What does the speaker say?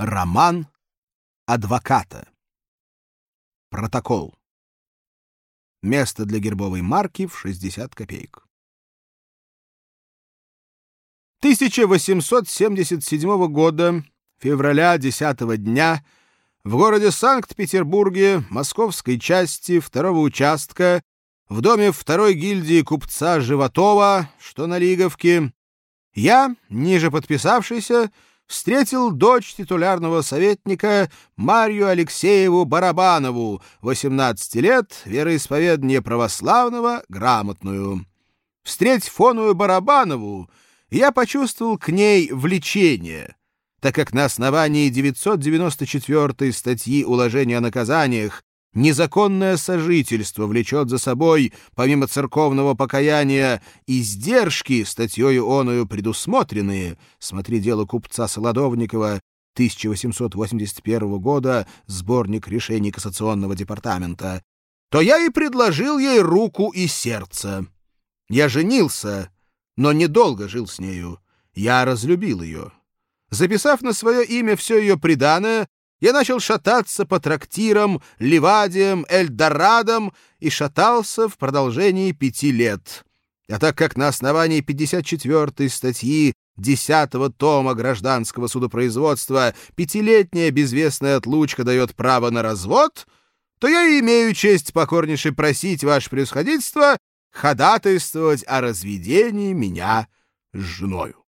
Роман адвоката. Протокол. Место для гербовой марки в 60 копеек. 1877 года, февраля 10 дня, в городе Санкт-Петербурге, московской части второго участка, в доме второй гильдии купца Животова, что на Лиговке, я, ниже подписавшийся, встретил дочь титулярного советника Марию Алексееву Барабанову, 18 лет, вероисповедание православного, грамотную. Встреть фоную Барабанову, я почувствовал к ней влечение, так как на основании 994 статьи Уложения о наказаниях незаконное сожительство влечет за собой, помимо церковного покаяния, издержки, статьей оною предусмотренные, смотри дело купца Солодовникова 1881 года, сборник решений Кассационного департамента, то я и предложил ей руку и сердце. Я женился, но недолго жил с нею. Я разлюбил ее. Записав на свое имя все ее приданое, я начал шататься по трактирам, ливадиям, эльдорадам и шатался в продолжении пяти лет. А так как на основании 54 статьи 10 тома гражданского судопроизводства пятилетняя безвестная отлучка дает право на развод, то я имею честь покорнейше просить ваше превосходительство ходатайствовать о разведении меня с женою.